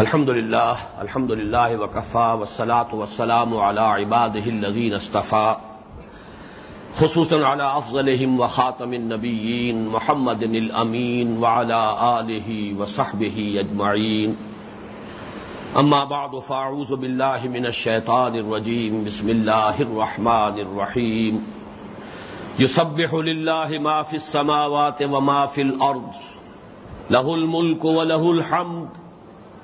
الحمد لله الحمد لله وكفى والصلاة والسلام على عباده الذين اصطفى خصوصا على أفضلهم وخاتم النبيين محمد الأمين وعلى آله وصحبه أجمعين أما بعد فأعوذ بالله من الشيطان الرجيم بسم الله الرحمن الرحيم يسبح لله ما في السماوات وما في الأرض له الملك وله الحمد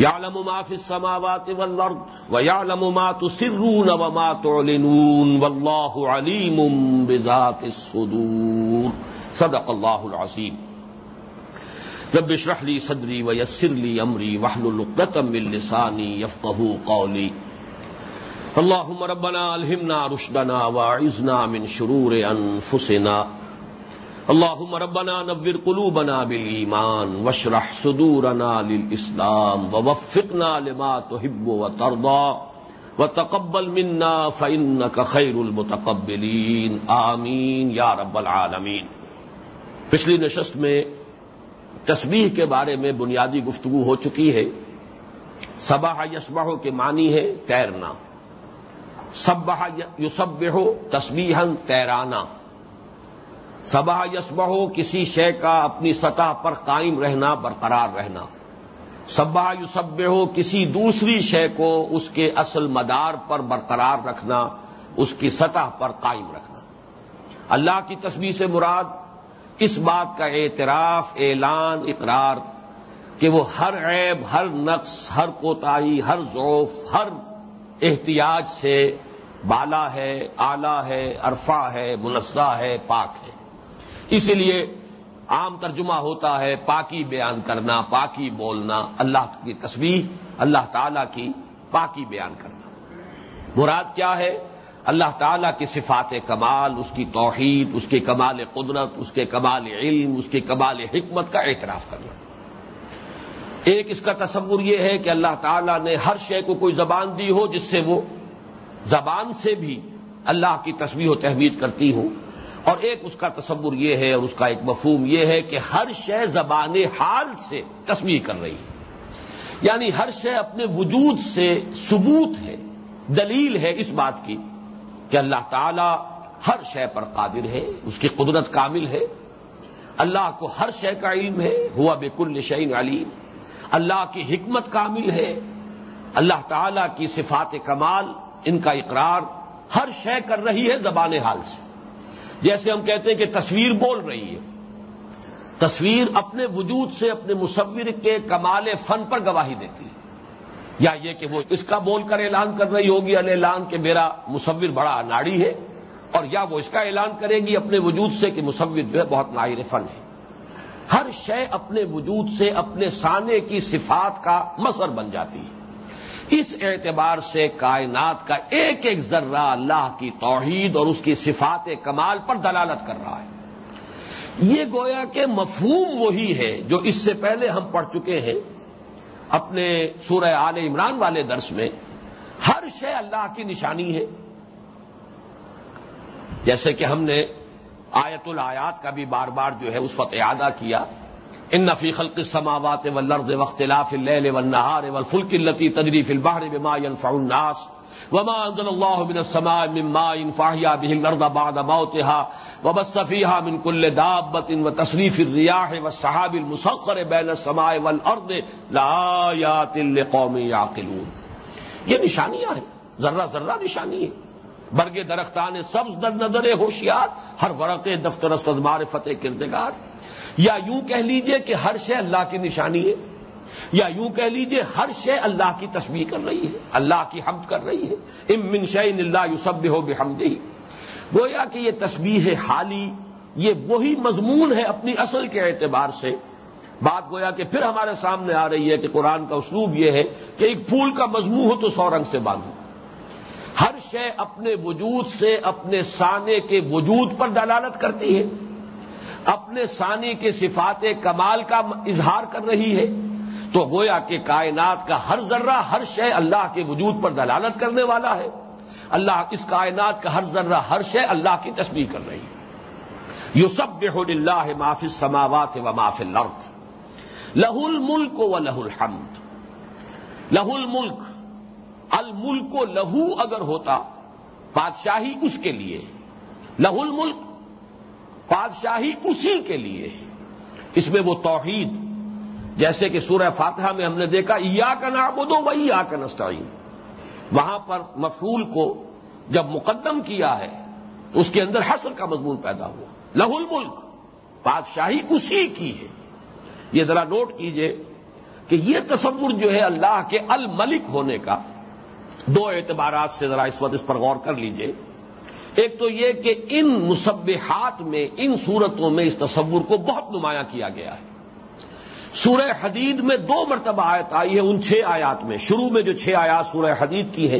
يعلم ما في السماوات والأرض ويعلم ما تسرون وما تعلنون والله عليم بذات الصدور. صدق الله العظيم رب اشرح لي صدري ويسر لي أمري واحلل عقدة من لساني يفقهوا قولي اللهم ربنا ألهمنا رشدنا واعذنا من شرور أنفسنا اللهم ربنا نور قلوبنا بالایمان واشرح صدورنا للاسلام ووفقنا لما تحب وترضى وتقبل منا فانك خير المتقبلين آمین یا رب العالمین۔ پچھلی نشست میں تسبیح کے بارے میں بنیادی گفتگو ہو چکی ہے۔ سباہ یسبہ کے معنی ہے تیرنا۔ سبہ یوسبہ تسبیحن تیرانا۔ سبا یسبہ کسی شے کا اپنی سطح پر قائم رہنا، برقرار رہنا۔ سبا یوسب ہو کسی دوسری شے کو اس کے اصل مدار پر برقرار رکھنا، اس کی سطح پر قائم رکھنا۔ اللہ کی تصویر سے مراد، اس بات کا اعتراف، اعلان، اقرار کہ وہ ہر عیب، ہر نقص، ہر کوتاہی، ہر ذوف ہر احتیاج سے بالا ہے آلہ ہے، عرفہ ہے منزہ ہے، پاک ہے۔ اسی لیے عام ترجمہ ہوتا ہے پاکی بیان کرنا، پاکی بولنا، اللہ کی تصویر اللہ تعالی کی پاکی بیان کرنا۔ مراد کیا ہے؟ اللہ تعالی کی صفات کمال، اس کی توحید، اس کے کمال قدرت، اس کے کمال علم، اس کے کمال حکمت کا اعتراف کرنا۔ ایک اس کا تصور یہ ہے کہ اللہ تعالیٰ نے ہر شے کو کوئی زبان دی ہو جس سے وہ زبان سے بھی اللہ کی تصویر و تحمید کرتی ہوں۔ اور ایک اس کا تصور یہ ہے اور اس کا ایک مفہوم یہ ہے کہ ہر شے زبان حال سے تصویر کر رہی ہے۔ یعنی ہر شے اپنے وجود سے ثبوت ہے، دلیل ہے اس بات کی کہ اللہ تعالی ہر شے پر قادر ہے، اس کی قدرت کامل ہے۔ اللہ کو ہر شے کا علم ہے، ہوا بکل شعین علیم۔ اللہ کی حکمت کامل ہے۔ اللہ تعالی کی صفات کمال، ان کا اقرار ہر شے کر رہی ہے زبان حال سے۔ جیسے ہم کہتے ہیں کہ تصویر بول رہی ہے۔ تصویر اپنے وجود سے اپنے مصور کے کمال فن پر گواہی دیتی ہے۔ یا یہ کہ وہ اس کا بول کر اعلان کر رہی ہوگی اعلان کہ میرا مصور بڑا ناڑی ہے، اور یا وہ اس کا اعلان کرے گی اپنے وجود سے کہ مصور جو ہے بہت ماہر فن ہے۔ ہر شے اپنے وجود سے اپنے سانے کی صفات کا مظہر بن جاتی ہے۔ اس اعتبار سے کائنات کا ایک ایک ذرہ اللہ کی توحید اور اس کی صفات کمال پر دلالت کر رہا ہے۔ یہ گویا کہ مفہوم وہی ہے جو اس سے پہلے ہم پڑھ چکے ہیں۔ اپنے سورہ آل عمران والے درس میں ہر شے اللہ کی نشانی ہے۔ جیسے کہ ہم نے آیت الآیات کا بھی بار بار جو ہے اس وقت اعادہ کیا۔ ان نفی خلق السماوات والارض واختلاف الليل والنهار والفلك التي تجري في البحر بما ينفع الناس وما انزل الله من السماء من ماء فاحيا به الارض بعد موتها وبث فيها من كل دابة وتصريف الرياح والسحاب المسخر بين السماء والارض لآيات لقوم يعقلون. یہ نشانیاں ہیں، ذرہ ذرہ نشانی ہے برگ درختان سبز در نظر ہوشیار، ہر ورق دفتر استد معرفت کردگار یا یوں کہہ لیجیے کہ ہر شے اللہ کی نشانی ہے، یا یوں کہہ لیجیے ہر شے اللہ کی تصویر کر رہی ہے، اللہ کی حمد کر رہی ہے۔ ام من شعین اللہ یوسب ہو بے گویا کہ یہ تصویر حالی، یہ وہی مضمون ہے اپنی اصل کے اعتبار سے۔ بات گویا کہ پھر ہمارے سامنے آ رہی ہے کہ قرآن کا اسلوب یہ ہے کہ ایک پھول کا مضمون ہو تو سو رنگ سے باندھو۔ ہر شے اپنے وجود سے، اپنے سانے کے وجود پر دلالت کرتی ہے۔ اپنے ثانی کے صفات کمال کا اظہار کر رہی ہے تو گویا کہ کائنات کا ہر ذرہ، ہر شے اللہ کے وجود پر دلالت کرنے والا ہے۔ اللہ، اس کائنات کا ہر ذرہ، ہر شے اللہ کی تصویر کر رہی ہے۔ یو سب اللہ معافی سماوات و معاف الارض۔ لہ الملک و لہ الحمد۔ لہ الملک الملک و لہو اگر ہوتا، بادشاہی اس کے لیے۔ لہ الملک بادشاہی اسی کے لیے اس میں وہ توحید، جیسے کہ سورہ فاتحہ میں ہم نے دیکھا یا کا نابودو وہی یا کا نسٹائن وہاں پر مفول کو جب مقدم کیا ہے تو اس کے اندر حسر کا مضمون پیدا ہوا۔ لہ الملک، بادشاہی اسی کی ہے۔ یہ ذرا نوٹ کیجیے کہ یہ تصور جو ہے اللہ کے الملک ہونے کا، دو اعتبارات سے ذرا اس وقت اس پر غور کر لیجیے۔ ایک تو یہ کہ ان مصبحات میں، ان صورتوں میں اس تصور کو بہت نمایاں کیا گیا ہے۔ سورہ حدید میں دو مرتبہ آیت آئی ہے، ان چھ آیات میں۔ شروع میں جو چھ آیات سورہ حدید کی ہے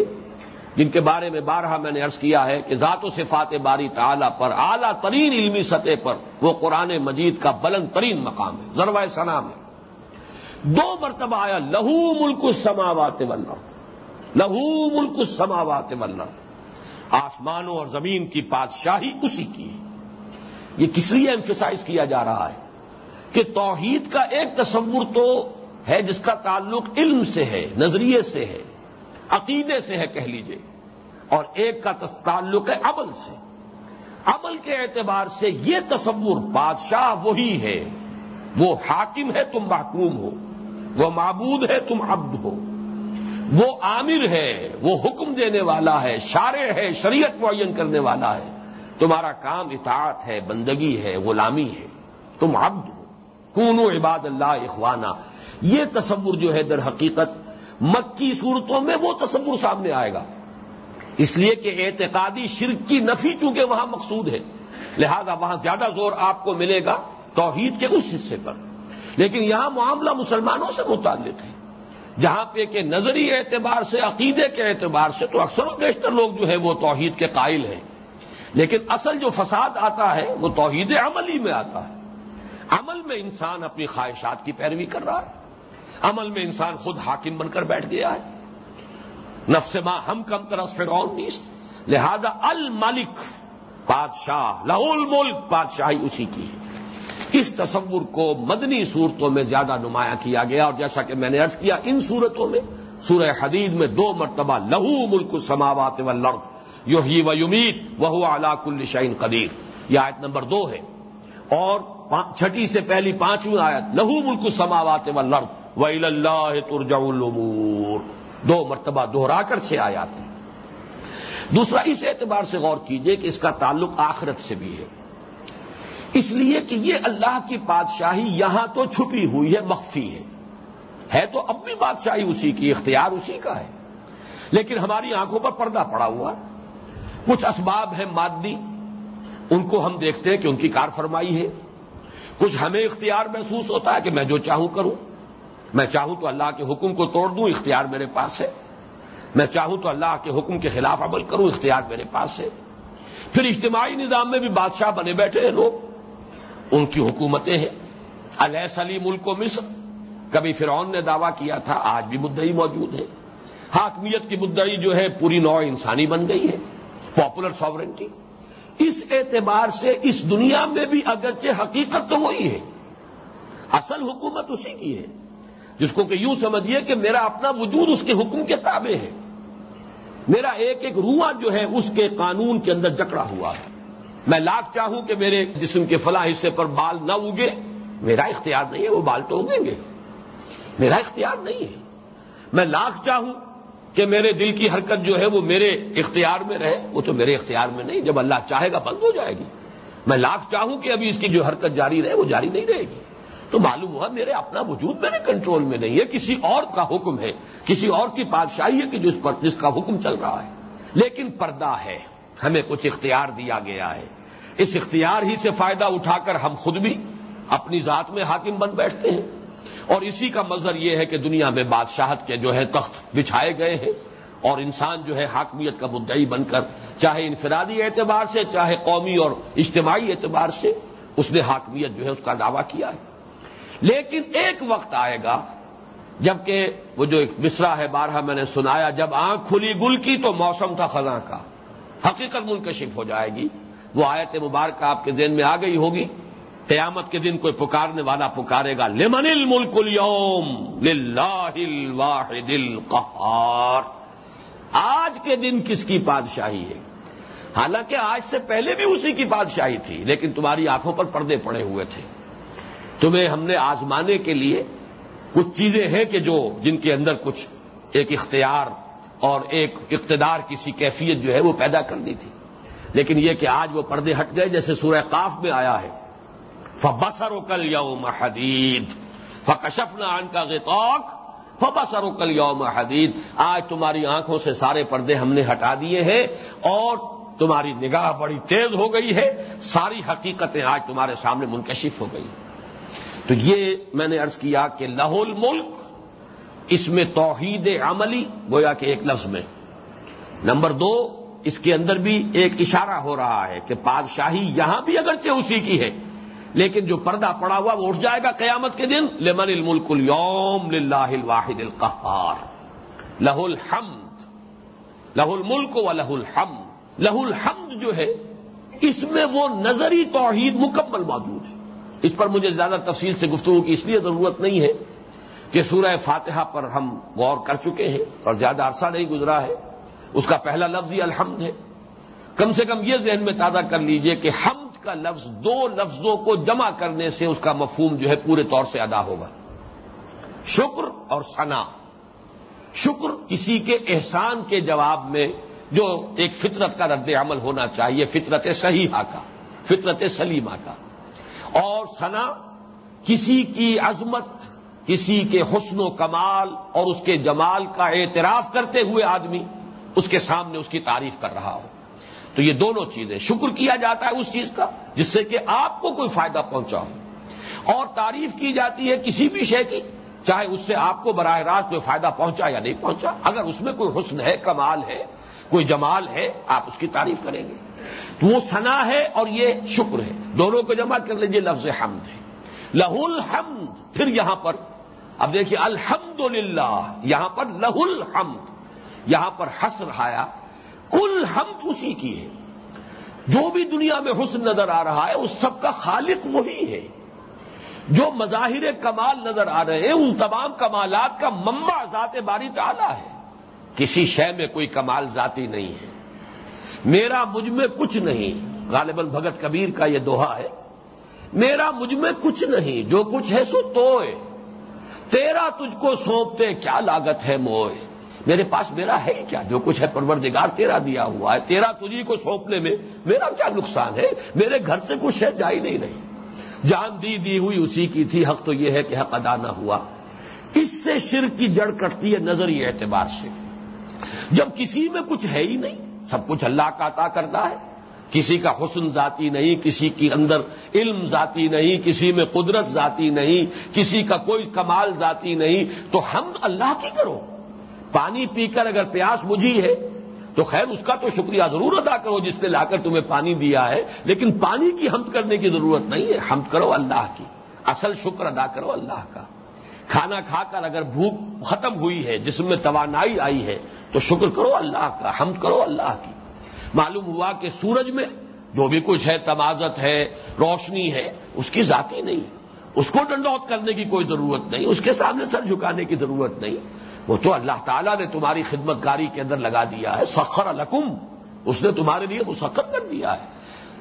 جن کے بارے میں بارہا میں نے عرض کیا ہے کہ ذات و صفات باری تعالی پر، اعلیٰ ترین علمی سطح پر، وہ قرآن مجید کا بلند ترین مقام ہے ذروہ ثنا میں۔ دو مرتبہ آیا، لہو ملک السماوات والارض۔ لہو ملک السماوات والارض۔ آسمانوں اور زمین کی بادشاہی اسی کی۔ ہے یہ کس لیے ایمفیسائز کیا جا رہا ہے؟ کہ توحید کا ایک تصور تو ہے جس کا تعلق علم سے ہے، نظریے سے ہے، عقیدے سے ہے، کہہ لیجیے۔ اور ایک کا تعلق ہے عمل سے۔ عمل کے اعتبار سے یہ تصور بادشاہ وہی ہے۔ وہ حاکم ہے تم محکوم ہو، وہ معبود ہے تم عبد ہو۔ وہ عامر ہے، وہ حکم دینے والا ہے، شارع ہے، شریعت معین کرنے والا ہے۔ تمہارا کام اطاعت ہے، بندگی ہے، غلامی ہے۔ تم عبد ہو۔ کونو عباد اللہ اخوانہ یہ تصور جو ہے در حقیقت مکی صورتوں میں وہ تصور سامنے آئے گا۔ اس لیے کہ اعتقادی شرک کی نفی چونکہ وہاں مقصود ہے۔ لہذا وہاں زیادہ زور آپ کو ملے گا توحید کے اس حصے پر۔ لیکن یہاں معاملہ مسلمانوں سے متعلق ہے۔ جہاں پہ کہ نظری اعتبار سے، عقیدے کے اعتبار سے تو اکثر و بیشتر لوگ جو ہے وہ توحید کے قائل ہیں۔ لیکن اصل جو فساد آتا ہے، وہ توحید عملی میں آتا ہے۔ عمل میں انسان اپنی خواہشات کی پیروی کر رہا ہے۔ عمل میں انسان خود حاکم بن کر بیٹھ گیا ہے۔ نفس ماں ہم کم طرح فرعون نیست۔ لہذا الملک، بادشاہ، لہو الملک، بادشاہی اسی کی ہے۔ اس تصور کو مدنی صورتوں میں زیادہ نمایاں کیا گیا اور جیسا کہ میں نے ارض کیا، ان صورتوں میں، سورہ حدید میں دو مرتبہ لہو ملک سماوات و لڑ یو ہی و یمید وہ علاق قدیر۔ یہ آیت نمبر دو ہے۔ اور چھٹی سے پہلی پانچویں آیت، لہو ملک سماوات و لڑ اللہ ترجع الامور دو مرتبہ دوہرا کر چھ آیات۔ دوسرا، اس اعتبار سے غور کیجیے کہ اس کا تعلق آخرت سے بھی ہے۔ اس لیے کہ یہ اللہ کی بادشاہی یہاں تو چھپی ہوئی ہے، مخفی ہے۔ ہے تو اب بھی بادشاہی اسی کی، اختیار اسی کا ہے۔ لیکن ہماری آنکھوں پر پردہ پڑا ہوا۔ کچھ اسباب ہیں مادی، ان کو ہم دیکھتے ہیں کہ ان کی کار فرمائی ہے۔ کچھ ہمیں اختیار محسوس ہوتا ہے کہ میں جو چاہوں کروں۔ میں چاہوں تو اللہ کے حکم کو توڑ دوں، اختیار میرے پاس ہے۔ میں چاہوں تو اللہ کے حکم کے خلاف عمل کروں، اختیار میرے پاس ہے۔ پھر اجتماعی نظام میں بھی بادشاہ بنے بیٹھے ہیں لوگ۔ ان کی حکومتیں ہیں۔ علیہ سلی ملک و مصر۔ کبھی فرعون نے دعویٰ کیا تھا، آج بھی مدعی موجود ہے۔ حاکمیت کی مدعی جو ہے، پوری نو انسانی بن گئی ہے۔ پاپولر ساورنٹی اس اعتبار سے اس دنیا میں بھی اگرچہ حقیقت تو وہی ہے۔ اصل حکومت اسی کی ہے۔ جس کو کہ یوں سمجھیے کہ میرا اپنا وجود اس کے حکم کے تابع ہے۔ میرا ایک ایک رواں جو ہے، اس کے قانون کے اندر جکڑا ہوا ہے۔ میں لاکھ چاہوں کہ میرے جسم کے فلاں حصے پر بال نہ اگے۔ میرا اختیار نہیں ہے، وہ بال تو اگیں گے۔ میرا اختیار نہیں ہے۔ میں لاکھ چاہوں کہ میرے دل کی حرکت جو ہے وہ میرے اختیار میں رہے، وہ تو میرے اختیار میں نہیں۔ جب اللہ چاہے گا بند ہو جائے گی۔ میں لاکھ چاہوں کہ ابھی اس کی جو حرکت جاری رہے، وہ جاری نہیں رہے گی۔ تو معلوم ہوا میرے اپنا وجود میرے کنٹرول میں نہیں ہے۔ کسی اور کا حکم ہے، کسی اور کی بادشاہی ہے کہ جس پر، جس کا حکم چل رہا ہے۔ لیکن پردہ ہے۔ ہمیں کچھ اختیار دیا گیا ہے۔ اس اختیار ہی سے فائدہ اٹھا کر ہم خود بھی اپنی ذات میں حاکم بن بیٹھتے ہیں۔ اور اسی کا مظہر یہ ہے کہ دنیا میں بادشاہت کے جو ہے تخت بچھائے گئے ہیں اور انسان جو ہے حاکمیت کا مدعی بن کر چاہے انفرادی اعتبار سے، چاہے قومی اور اجتماعی اعتبار سے اس نے حاکمیت جو ہے اس کا دعویٰ کیا ہے۔ لیکن ایک وقت آئے گا جبکہ وہ جو ایک مصرا ہے بارہ میں نے سنایا، جب آنکھ کھلی گل کی تو موسم تھا خزاں کا۔ حقیقت منکشف ہو جائے گی۔ وہ آیت مبارکہ آپ کے ذہن میں آ گئی ہوگی۔ قیامت کے دن کوئی پکارنے والا پکارے گا۔ لمن الملک اليوم للہ الواحد القہار۔ آج کے دن کس کی بادشاہی ہے؟ حالانکہ آج سے پہلے بھی اسی کی بادشاہی تھی، لیکن تمہاری آنکھوں پر پردے پڑے ہوئے تھے۔ تمہیں ہم نے آزمانے کے لیے کچھ چیزیں ہیں کہ جو جن کے اندر کچھ ایک اختیار اور ایک اقتدار کسی کیفیت جو ہے وہ پیدا کرنی تھی۔ لیکن یہ کہ آج وہ پردے ہٹ گئے، جیسے سورہ قاف میں آیا ہے۔ فبسر و کل یوم حدید فکشف نان کا غطوق فبسر و کل یوم حدید آج تمہاری آنکھوں سے سارے پردے ہم نے ہٹا دیے ہیں اور تمہاری نگاہ بڑی تیز ہو گئی ہے۔ ساری حقیقتیں آج تمہارے سامنے منکشف ہو گئی۔ تو یہ میں نے ارض کیا کہ لہو الملک اس میں توحید عملی، گویا کہ ایک لفظ میں۔ نمبر دو، اس کے اندر بھی ایک اشارہ ہو رہا ہے کہ بادشاہی یہاں بھی اگرچہ اسی کی ہے، لیکن جو پردہ پڑا ہوا وہ اٹھ جائے گا قیامت کے دن۔ لمن الملک اليوم للہ الواحد القہار۔ لہ الحمد لہ الملک و لہ الحمد۔ لہ الحمد جو ہے، اس میں وہ نظری توحید مکمل موجود ہے۔ اس پر مجھے زیادہ تفصیل سے گفتگو کی اس لیے ضرورت نہیں ہے کہ سورہ فاتحہ پر ہم غور کر چکے ہیں اور زیادہ عرصہ نہیں گزرا ہے۔ اس کا پہلا لفظ ہی الحمد ہے۔ کم سے کم یہ ذہن میں تازہ کر لیجیے کہ حمد کا لفظ دو لفظوں کو جمع کرنے سے اس کا مفہوم جو ہے پورے طور سے ادا ہوگا۔ شکر اور ثنا۔ شکر کسی کے احسان کے جواب میں جو ایک فطرت کا رد عمل ہونا چاہیے، فطرت صحیحہ کا، فطرت سلیمہ کا۔ اور ثنا کسی کی عظمت کسی کے حسن و کمال اور اس کے جمال کا اعتراف کرتے ہوئے آدمی اس کے سامنے اس کی تعریف کر رہا ہو۔ تو یہ دونوں چیزیں شکر کیا جاتا ہے اس چیز کا جس سے کہ آپ کو کوئی فائدہ پہنچا ہو۔ اور تعریف کی جاتی ہے کسی بھی شے کی، چاہے اس سے آپ کو براہ راست کوئی فائدہ پہنچا یا نہیں پہنچا۔ اگر اس میں کوئی حسن ہے، کمال ہے، کوئی جمال ہے، آپ اس کی تعریف کریں گے۔ تو وہ سنا ہے اور یہ شکر ہے۔ دونوں کو جمع کر لیجیے لفظ حمد ہے۔ لہ الحمد پھر یہاں پر اب دیکھیے الحمد یہاں پر لہ الحمد، یہاں پر حسر آیا۔ کل حمد اسی کی ہے۔ جو بھی دنیا میں حسن نظر آ رہا ہے، اس سب کا خالق وہی ہے۔ جو مظاہر کمال نظر آ رہے ہیں، ان تمام کمالات کا ممبا ذات باری تعالی ہے۔ کسی شے میں کوئی کمال ذاتی نہیں ہے۔ میرا مجھ میں کچھ نہیں۔ غالباً بھگت کبیر کا یہ دوہا ہے۔ میرا مجھ میں کچھ نہیں۔ جو کچھ ہے سو توئے۔ تیرا تجھ کو سونپتے کیا لاگت ہے موئے؟ میرے پاس میرا ہے کیا؟ جو کچھ ہے پروردگار تیرا دیا ہوا ہے، تیرا تجھی کو سونپنے میں میرا کیا نقصان ہے؟ میرے گھر سے کچھ ہے جائی نہیں رہی۔ جان دی دی ہوئی اسی کی تھی، حق تو یہ ہے کہ حق ادا نہ ہوا۔ اس سے شرک کی جڑ کٹتی ہے نظری اعتبار سے۔ جب کسی میں کچھ ہے ہی نہیں، سب کچھ اللہ کا عطا کرتا ہے۔ کسی کا حسن ذاتی نہیں، کسی کی اندر علم ذاتی نہیں، کسی میں قدرت ذاتی نہیں، کسی کا کوئی کمال ذاتی نہیں۔ تو ہم اللہ کی کرو۔ پانی پی کر اگر پیاس مجھی ہے، تو خیر اس کا تو شکریہ ضرور ادا کرو جس نے لا کر تمہیں پانی دیا ہے۔ لیکن پانی کی حمد کرنے کی ضرورت نہیں ہے۔ حمد کرو اللہ کی۔ اصل شکر ادا کرو اللہ کا۔ کھانا کھا کر اگر بھوک ختم ہوئی ہے، جس میں توانائی آئی ہے، تو شکر کرو اللہ کا، حمد کرو اللہ کی۔ معلوم ہوا کہ سورج میں جو بھی کچھ ہے، تمازت ہے، روشنی ہے، اس کی ذاتی نہیں۔ اس کو ڈنڈوت کرنے کی کوئی ضرورت نہیں، اس کے سامنے سر جھکانے کی ضرورت نہیں۔ وہ تو اللہ تعالیٰ نے تمہاری خدمت کاری کے اندر لگا دیا ہے۔ سخر الکم اس نے تمہارے لیے مسخر کر دیا ہے۔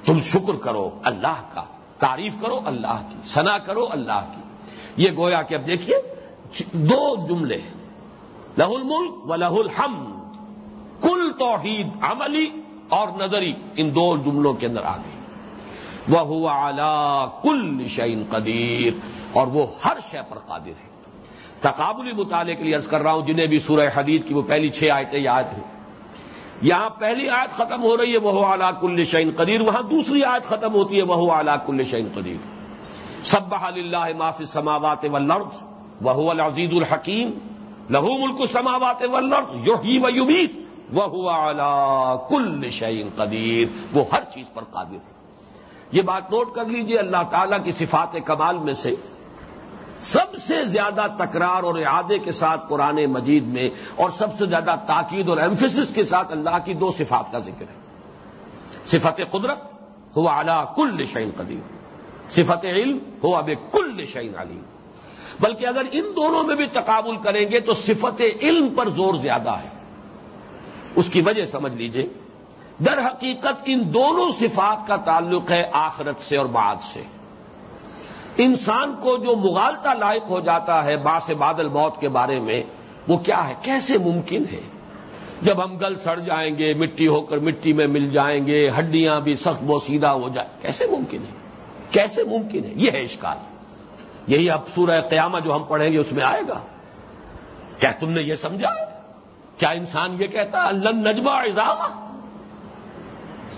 تم شکر کرو اللہ کا، تعریف کرو اللہ کی سنا کرو اللہ کی۔ یہ گویا کہ اب دیکھیے، دو جملے لہ الملک و لہ الحمد۔ کل توحید عملی اور نظری ان دو جملوں کے اندر آ گئی وہ ہوا اعلی کل شعین قدیر اور وہ ہر شے پر قادر ہے۔ تقابلی مطالعے کے لیے عرض کر رہا ہوں، جنہیں بھی سورہ حدید کی وہ پہلی چھ آیتیں یاد ہیں۔ یہاں پہلی آیت ختم ہو رہی ہے وہ اعلیٰ کل شعین قدیر وہاں دوسری آیت ختم ہوتی ہے وہ اعلیٰ کل شعین قدیر سب اللہ معافی سماوات و لرز وہ العزیز الحکیم لہو ملک سماوات ولر یو ہی و یوبیت وہ ہوا کل شعین قدیر، وہ ہر چیز پر قادر ہے۔ یہ بات نوٹ کر لیجیے، اللہ تعالی کی صفات کمال میں سے سب سے زیادہ تکرار اور اعادے کے ساتھ قرآن مجید میں اور سب سے زیادہ تاکید اور ایمفسس کے ساتھ اللہ کی دو صفات کا ذکر ہے۔ صفت قدرت، ہوا اعلی کل شعین قدیر۔ صفت علم، ہوا اب کل شعین علیم۔ بلکہ اگر ان دونوں میں بھی تقابل کریں گے تو صفت علم پر زور زیادہ ہے۔ اس کی وجہ سمجھ لیجیے، در حقیقت ان دونوں صفات کا تعلق ہے آخرت سے اور بعد سے۔ انسان کو جو مغالتا لائق ہو جاتا ہے باس بادل موت کے بارے میں، وہ کیا ہے؟ کیسے ممکن ہے؟ جب ہم گل سڑ جائیں گے، مٹی ہو کر مٹی میں مل جائیں گے، ہڈیاں بھی سخت بوسیدہ ہو جائیں، کیسے ممکن ہے؟ کیسے ممکن ہے؟ یہ ہے اشکال۔ یہی اب سورہ قیامہ جو ہم پڑھیں گے، اس میں آئے گا۔ کیا تم نے یہ سمجھا؟ کیا انسان یہ کہتا اللہ نجمہ اضافہ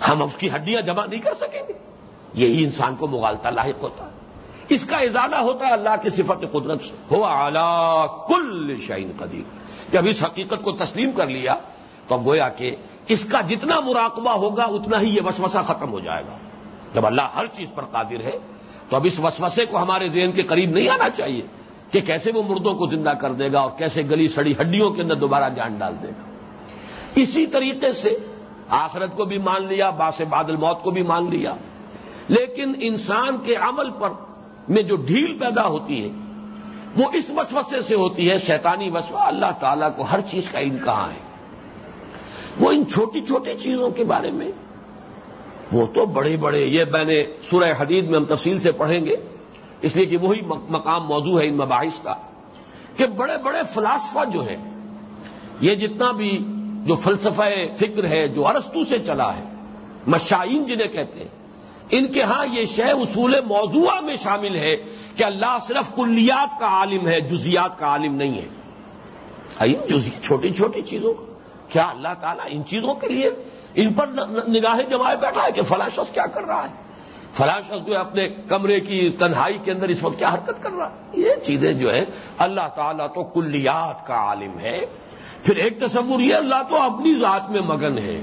ہم اس کی ہڈیاں جمع نہیں کر سکیں گے۔ یہی انسان کو مغالتا لاحق ہوتا ہے۔ اس کا ازالہ ہوتا ہے اللہ کی صفت قدرت سے۔ ہو اعلی کل شعین قدیر۔ جب اس حقیقت کو تسلیم کر لیا، تو گویا کہ اس کا جتنا مراقبہ ہوگا، اتنا ہی یہ وسوسہ ختم ہو جائے گا۔ جب اللہ ہر چیز پر قادر ہے، تو اب اس وسوسے کو ہمارے ذہن کے قریب نہیں آنا چاہیے۔ کہ کیسے وہ مردوں کو زندہ کر دے گا اور کیسے گلی سڑی ہڈیوں کے اندر دوبارہ جان ڈال دے گا۔ اسی طریقے سے آخرت کو بھی مان لیا باس بادل موت کو بھی مان لیا۔ لیکن انسان کے عمل پر میں جو ڈھیل پیدا ہوتی ہے، وہ اس وسوسے سے ہوتی ہے، شیطانی وسوہ اللہ تعالیٰ کو ہر چیز کا علم کہاں ہے؟ وہ ان چھوٹی چھوٹی چیزوں کے بارے میں، وہ تو بڑے بڑے، یہ میں نے سورہ حدید میں ہم تفصیل سے پڑھیں گے۔ اس لیے کہ وہی مقام موضوع ہے ان مباحث کا کہ بڑے بڑے فلاسفہ جو ہیں، یہ جتنا بھی جو فلسفہ فکر ہے، جو ارستو سے چلا ہے، مشائین جنہیں کہتے ہیں، ان کے ہاں یہ شے اصول موضوع میں شامل ہے کہ اللہ صرف کلیات کا عالم ہے جزیات کا عالم نہیں ہے۔ چھوٹی چھوٹی چیزوں کا کیا اللہ تعالیٰ ان چیزوں کے لیے ان پر نگاہیں جمائے بیٹھا ہے کہ فلاں شخص کیا کر رہا ہے؟ فلاں شخص جو ہے اپنے کمرے کی تنہائی کے اندر اس وقت کیا حرکت کر رہا ہے؟ یہ چیزیں جو ہے اللہ تعالیٰ تو کلیات کا عالم ہے۔ پھر ایک تصور یہ، اللہ تو اپنی ذات میں مگن ہے۔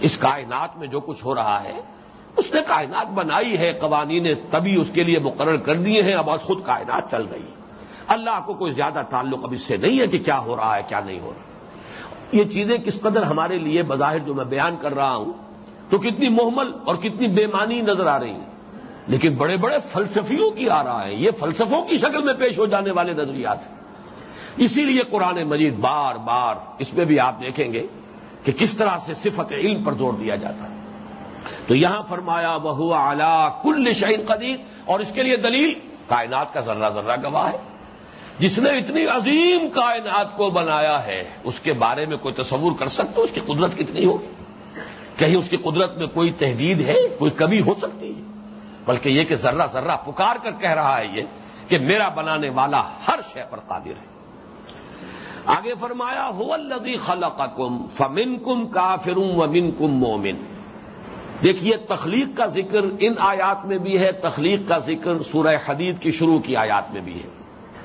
اس کائنات میں جو کچھ ہو رہا ہے، اس نے کائنات بنائی ہے، قوانین تبھی اس کے لیے مقرر کر دیے ہیں، اب آج خود کائنات چل رہی ہے۔ اللہ کو کوئی زیادہ تعلق اب اس سے نہیں ہے کہ کیا ہو رہا ہے، کیا نہیں ہو رہا۔ یہ چیزیں کس قدر ہمارے لیے، بظاہر جو میں بیان کر رہا ہوں تو کتنی محمل اور کتنی بے معنی نظر آ رہی ہیں لیکن بڑے بڑے فلسفیوں کی آ رہا ہے۔ یہ فلسفوں کی شکل میں پیش ہو جانے والے نظریات ہیں۔ اسی لیے قرآن مجید بار بار اس میں بھی آپ دیکھیں گے کہ کس طرح سے صفت علم پر زور دیا جاتا ہے۔ تو یہاں فرمایا بہو اعلی کل شہید قدیر اور اس کے لیے دلیل، کائنات کا ذرہ ذرہ گواہ ہے۔ جس نے اتنی عظیم کائنات کو بنایا ہے، اس کے بارے میں کوئی تصور کر سکتے اس کی قدرت کتنی ہوگی؟ کہیں اس کی قدرت میں کوئی تحدید ہے، کوئی کمی ہو سکتی ہے۔ بلکہ یہ کہ ذرہ ذرہ پکار کر کہہ رہا ہے یہ کہ میرا بنانے والا ہر شے پر قادر ہے۔ آگے فرمایا ہو الزی خلق کم فمن کم کافروں و کم مومن دیکھیے تخلیق کا ذکر ان آیات میں بھی ہے، تخلیق کا ذکر سورہ حدید کی شروع کی آیات میں بھی ہے۔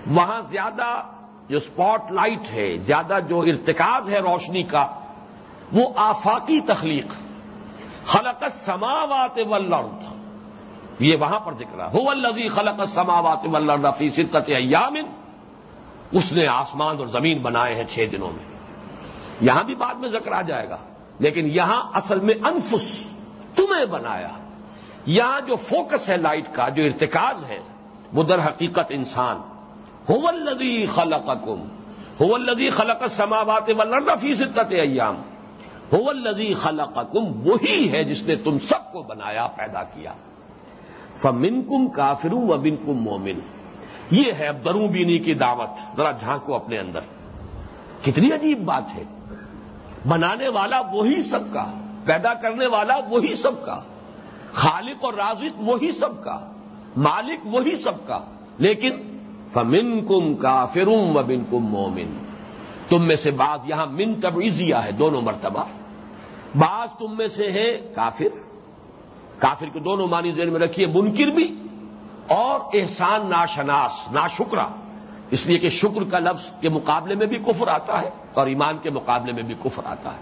وہاں زیادہ جو اسپاٹ لائٹ ہے، زیادہ جو ارتکاز ہے روشنی کا، وہ آفاقی تخلیق خلق سماوات والارض. یہ وہاں پر ذکر ہے. ہو الزی خلق سماوات ولر فی ستت ایامن اس نے آسمان اور زمین بنائے ہیں چھ دنوں میں. یہاں بھی بعد میں ذکر آ جائے گا. لیکن یہاں اصل میں انفس تمہیں بنایا. یہاں جو فوکس ہے لائٹ کا، جو ارتکاز ہے، وہ در حقیقت انسان. الدی خلق کم الدی خلق سماوات ولر فی ستت ایام. الدی خلق کم وہی ہے جس نے تم سب کو بنایا، پیدا کیا۔ فمن کم کافروں و بن کم مومن۔ یہ ہے اب دروں بینی کی دعوت۔ ذرا جھانکو اپنے اندر۔ کتنی عجیب بات ہے۔ بنانے والا وہی سب کا، پیدا کرنے والا وہی سب کا۔ خالق اور رازق وہی سب کا۔ مالک وہی سب کا۔ لیکن فمن کم کا و بن کم مومن۔ تم میں سے بعض یہاں من تبعیزیہ ہے، دونوں مرتبہ۔ بعض تم میں سے ہے کافر۔ کافر کے دونوں معنی ذہن میں رکھیے، منکر بھی اور احسان ناشناس، ناشکرا۔ اس لیے کہ شکر کا لفظ کے مقابلے میں بھی کفر آتا ہے اور ایمان کے مقابلے میں بھی کفر آتا ہے۔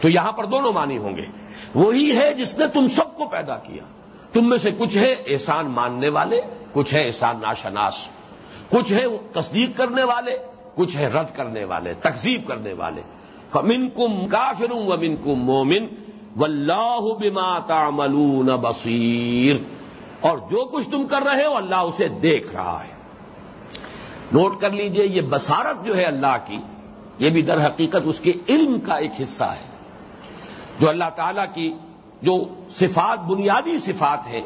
تو یہاں پر دونوں معنی ہوں گے۔ وہی ہے جس نے تم سب کو پیدا کیا۔ تم میں سے کچھ ہے احسان ماننے والے، کچھ ہے احسان ناشناس۔ کچھ ہے تصدیق کرنے والے کچھ ہے رد کرنے والے تقزیب کرنے والے۔ فمن کم کافر ومن کم مومن و اللہ بما تعملون بصیر اور جو کچھ تم کر رہے ہو، اللہ اسے دیکھ رہا ہے۔ نوٹ کر لیجیے، یہ بسارت جو ہے اللہ کی، یہ بھی در حقیقت اس کے علم کا ایک حصہ ہے۔ جو اللہ تعالی کی جو صفات، بنیادی صفات ہیں،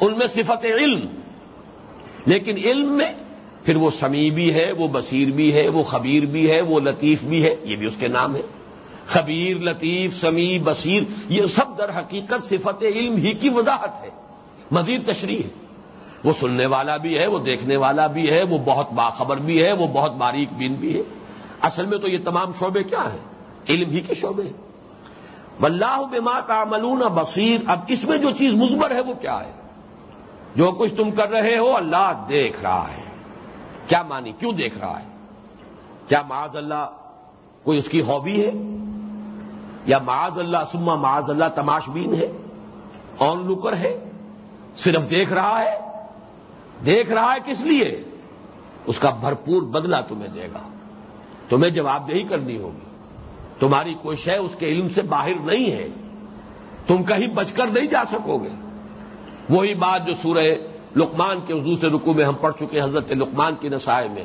ان میں صفت علم۔ لیکن علم میں پھر وہ سمیع بھی ہے، وہ بصیر بھی ہے، وہ خبیر بھی ہے، وہ لطیف بھی ہے، یہ بھی اس کے نام ہے خبیر، لطیف، سمیع، بصیر، یہ سب در حقیقت صفت علم ہی کی وضاحت ہے۔ مزید تشریح ہے۔ وہ سننے والا بھی ہے، وہ دیکھنے والا بھی ہے، وہ بہت باخبر بھی ہے، وہ بہت باریک بین بھی ہے۔ اصل میں تو یہ تمام شعبے کیا ہیں؟ علم ہی کے شعبے ہیں۔ واللہ بما تعملون بصیر۔ اب اس میں جو چیز مزبر ہے وہ کیا ہے؟ جو کچھ تم کر رہے ہو، اللہ دیکھ رہا ہے۔ کیا مانی کیوں دیکھ رہا ہے؟ کیا معاذ اللہ کوئی اس کی ہابی ہے؟ یا معاذ اللہ سما معاذ اللہ تماشبین ہے؟ آن لکر ہے؟ صرف دیکھ رہا ہے؟ دیکھ رہا ہے کس لیے؟ اس کا بھرپور بدلہ تمہیں دے گا۔ تمہیں جواب دہی کرنی ہوگی۔ تمہاری کوئی ہے اس کے علم سے باہر نہیں ہے۔ تم کہیں بچ کر نہیں جا سکو گے۔ وہی بات جو سورہ لقمان کے دوسرے رکو میں ہم پڑھ چکے حضرت لقمان کی نسائے میں۔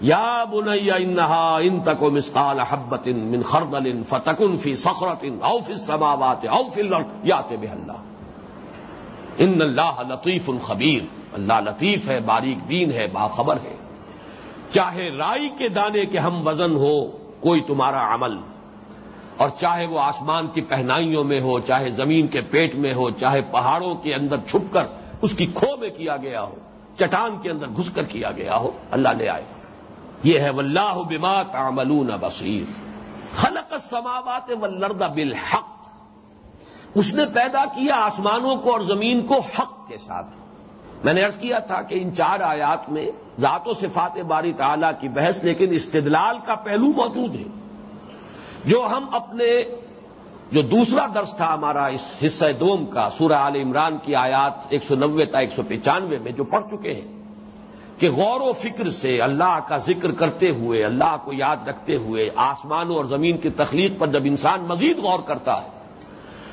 یا بنیا انہا ان تک و مسقال حبت ان من خردل ان فتکن فی سخرت ان او فی سماوات او فی یات بے اللہ۔ ان اللہ لطیف الخبیر اللہ لطیف ہے، باریک دین ہے، باخبر ہے۔ چاہے رائی کے دانے کے ہم وزن ہو، کوئی تمہارا عمل۔ اور چاہے وہ آسمان کی پہنائیوں میں ہو، چاہے زمین کے پیٹ میں ہو، چاہے پہاڑوں کے اندر چھپ کر اس کی کھو میں کیا گیا ہو، چٹان کے اندر گھس کر کیا گیا ہو، اللہ لے آئے۔ یہ ہے، واللہ بما تعملون بصیر۔ خلق السماوات والارض بالحق۔ اس نے پیدا کیا آسمانوں کو اور زمین کو حق کے ساتھ۔ میں نے ارض کیا تھا کہ ان چار آیات میں ذات و صفات باری تعالی کی بحث، لیکن استدلال کا پہلو موجود ہے۔ جو ہم اپنے جو دوسرا درس تھا ہمارا اس حصہ دوم کا، سورہ عال عمران کی آیات ایک سو نوے تا ایک سو پچانوے میں جو پڑھ چکے ہیں کہ غور و فکر سے اللہ کا ذکر کرتے ہوئے، اللہ کو یاد رکھتے ہوئے، آسمانوں اور زمین کی تخلیق پر جب انسان مزید غور کرتا ہے،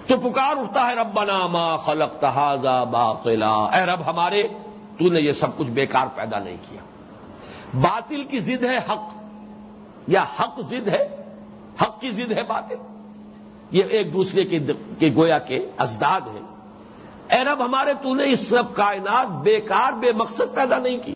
تو پکار اٹھتا ہے رب ما خلق تحاظا باقلا اے رب ہمارے، تو نے یہ سب کچھ بیکار پیدا نہیں کیا۔ باطل کی ضد ہے حق۔ یا حق ضد ہے؟ حق کی ضد ہے باطل؟ یہ ایک دوسرے کے گویا کے ازداد ہیں۔ اے رب ہمارے تو نے اس سب کائنات بیکار بے مقصد پیدا نہیں کی۔